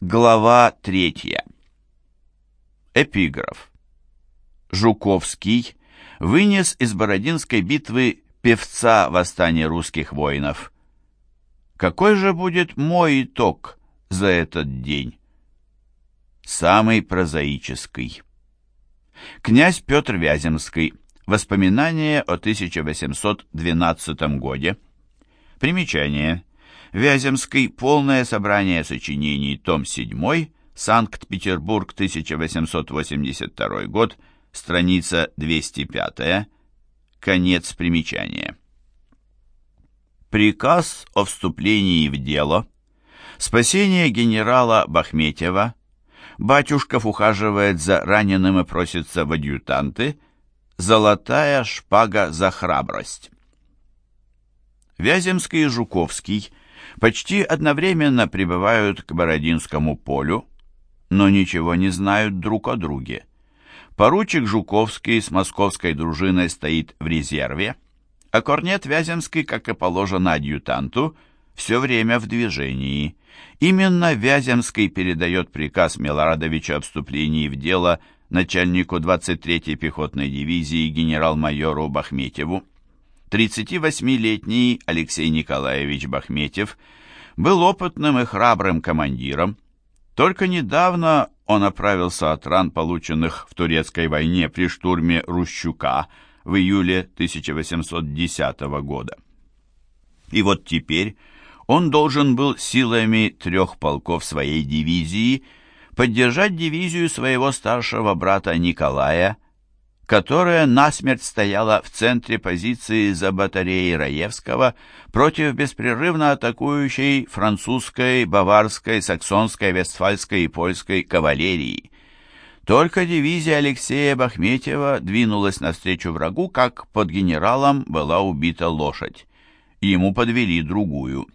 Глава третья. Эпиграф. Жуковский вынес из Бородинской битвы певца восстания русских воинов. Какой же будет мой итог за этот день? Самый прозаический. Князь Петр Вяземский. Воспоминания о 1812 годе. Примечание. Вяземский. Полное собрание сочинений. Том 7. Санкт-Петербург, 1882 год. Страница 205. Конец примечания. Приказ о вступлении в дело. Спасение генерала Бахметьева. Батюшков ухаживает за раненым и просится в адъютанты. Золотая шпага за храбрость. Вяземский и Жуковский почти одновременно прибывают к Бородинскому полю, но ничего не знают друг о друге. Поручик Жуковский с московской дружиной стоит в резерве, а корнет Вяземский, как и положено адъютанту, все время в движении. Именно Вяземский передает приказ Милорадовича о вступлении в дело начальнику 23-й пехотной дивизии генерал-майору Бахметьеву. 38-летний Алексей Николаевич Бахметьев был опытным и храбрым командиром. Только недавно он оправился от ран, полученных в турецкой войне при штурме Рущука в июле 1810 года. И вот теперь он должен был силами трех полков своей дивизии поддержать дивизию своего старшего брата Николая – которая насмерть стояла в центре позиции за батареей Раевского против беспрерывно атакующей французской, баварской, саксонской, вестфальской и польской кавалерии. Только дивизия Алексея Бахметьева двинулась навстречу врагу, как под генералом была убита лошадь. Ему подвели другую.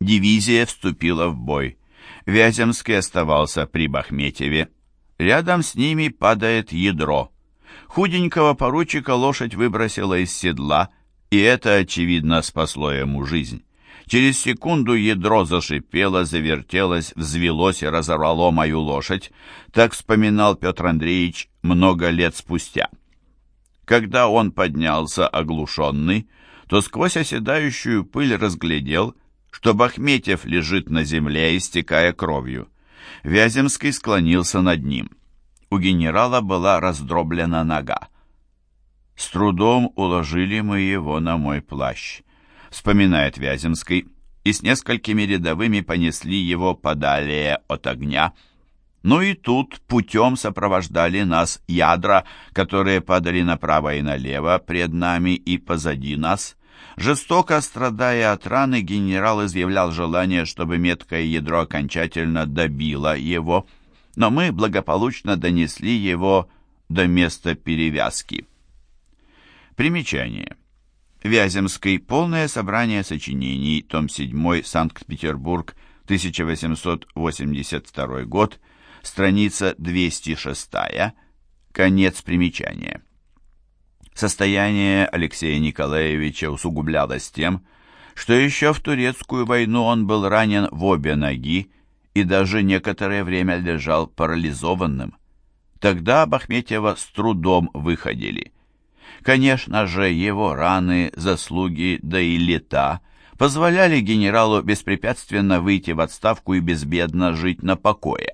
Дивизия вступила в бой. Вяземский оставался при Бахметьеве. Рядом с ними падает ядро. Худенького поручика лошадь выбросила из седла, и это, очевидно, спасло ему жизнь. Через секунду ядро зашипело, завертелось, взвелось и разорвало мою лошадь. Так вспоминал Петр Андреевич много лет спустя. Когда он поднялся оглушенный, то сквозь оседающую пыль разглядел, что Бахметьев лежит на земле, истекая кровью. Вяземский склонился над ним у генерала была раздроблена нога. «С трудом уложили мы его на мой плащ», — вспоминает Вяземский, и с несколькими рядовыми понесли его подалее от огня. Ну и тут путем сопровождали нас ядра, которые падали направо и налево, пред нами и позади нас. Жестоко страдая от раны, генерал изъявлял желание, чтобы меткое ядро окончательно добило его — но мы благополучно донесли его до места перевязки. Примечание. Вяземский. Полное собрание сочинений. Том 7. Санкт-Петербург. 1882 год. Страница 206. Конец примечания. Состояние Алексея Николаевича усугублялось тем, что еще в турецкую войну он был ранен в обе ноги и даже некоторое время лежал парализованным. Тогда Бахметьева с трудом выходили. Конечно же, его раны, заслуги, да и лета позволяли генералу беспрепятственно выйти в отставку и безбедно жить на покое.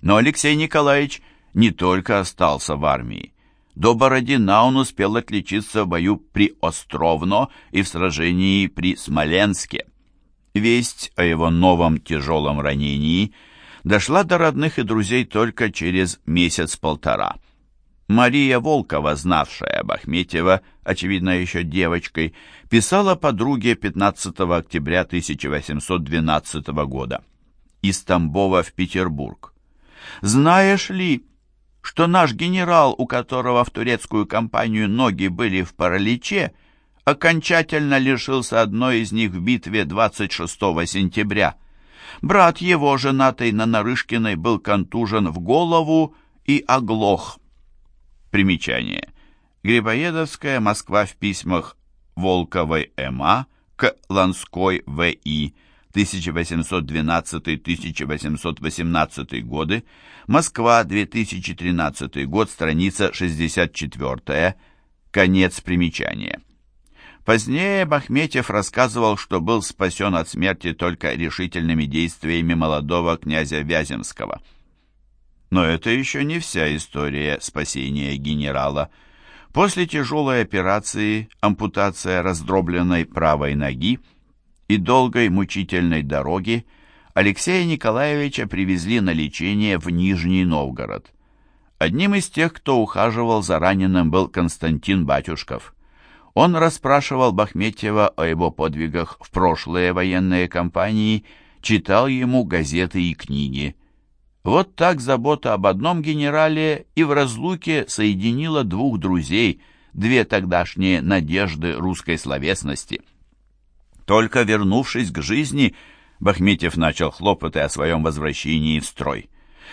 Но Алексей Николаевич не только остался в армии. До Бородина он успел отличиться в бою при Островно и в сражении при Смоленске. Весть о его новом тяжелом ранении дошла до родных и друзей только через месяц-полтора. Мария Волкова, знавшая Бахметьева, очевидно еще девочкой, писала подруге 15 октября 1812 года из Тамбова в Петербург. «Знаешь ли, что наш генерал, у которого в турецкую компанию ноги были в параличе, — окончательно лишился одной из них в битве 26 сентября. Брат его, женатый на Нарышкиной, был контужен в голову и оглох. Примечание. Грибоедовская, Москва в письмах Волковой М.А. к Ланской В.И. 1812-1818 годы, Москва, 2013 год, страница 64, конец примечания. Позднее Бахметьев рассказывал, что был спасен от смерти только решительными действиями молодого князя Вяземского. Но это еще не вся история спасения генерала. После тяжелой операции, ампутация раздробленной правой ноги, и долгой мучительной дороги Алексея Николаевича привезли на лечение в Нижний Новгород. Одним из тех, кто ухаживал за раненым, был Константин Батюшков. Он расспрашивал Бахметьева о его подвигах в прошлые военные кампании, читал ему газеты и книги. Вот так забота об одном генерале и в разлуке соединила двух друзей, две тогдашние надежды русской словесности – только вернувшись к жизни, Бахметьев начал хлопоты о своем возвращении в строй.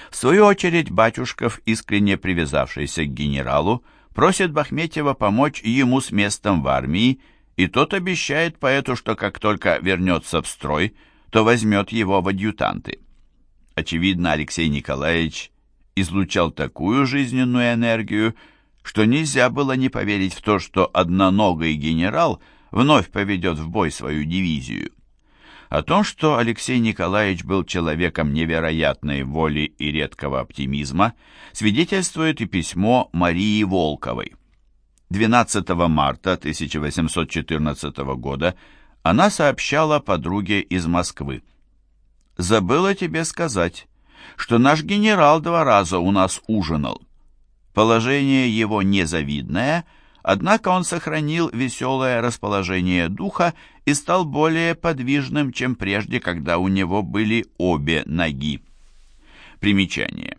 В свою очередь Батюшков, искренне привязавшийся к генералу, просит Бахметьева помочь ему с местом в армии, и тот обещает поэту, что как только вернется в строй, то возьмет его в адъютанты. Очевидно, Алексей Николаевич излучал такую жизненную энергию, что нельзя было не поверить в то, что одноногий генерал – вновь поведет в бой свою дивизию. О том, что Алексей Николаевич был человеком невероятной воли и редкого оптимизма, свидетельствует и письмо Марии Волковой. 12 марта 1814 года она сообщала подруге из Москвы. «Забыла тебе сказать, что наш генерал два раза у нас ужинал. Положение его незавидное – Однако он сохранил веселое расположение духа и стал более подвижным, чем прежде, когда у него были обе ноги. Примечание.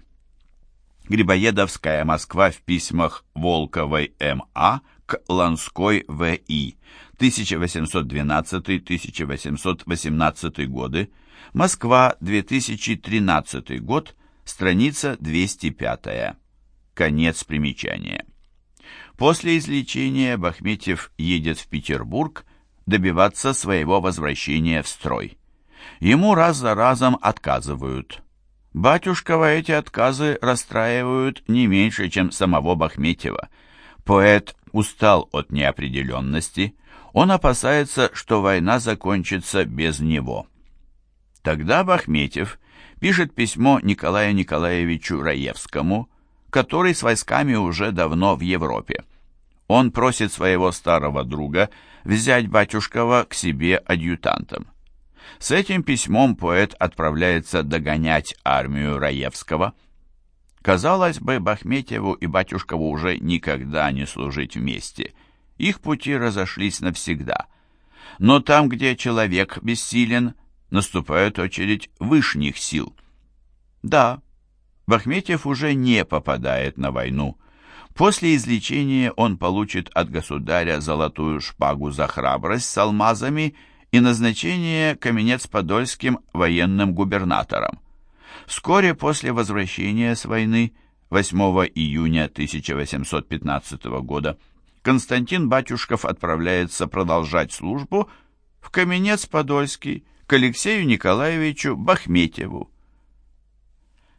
Грибоедовская Москва в письмах Волковой М.А. к Ланской В.И. 1812-1818 годы. Москва, 2013 год. Страница 205. Конец примечания. После излечения Бахметьев едет в Петербург добиваться своего возвращения в строй. Ему раз за разом отказывают. Батюшкова эти отказы расстраивают не меньше, чем самого Бахметьева. Поэт устал от неопределенности, он опасается, что война закончится без него. Тогда Бахметьев пишет письмо Николаю Николаевичу Раевскому, который с войсками уже давно в Европе. Он просит своего старого друга взять батюшкова к себе адъютантом. С этим письмом поэт отправляется догонять армию Раевского. Казалось бы, Бахметьеву и батюшкову уже никогда не служить вместе. Их пути разошлись навсегда. Но там, где человек бессилен, наступает очередь вышних сил. Да, Бахметьев уже не попадает на войну. После излечения он получит от государя золотую шпагу за храбрость с алмазами и назначение Каменец-Подольским военным губернатором. Вскоре после возвращения с войны, 8 июня 1815 года, Константин Батюшков отправляется продолжать службу в Каменец-Подольский к Алексею Николаевичу Бахметьеву,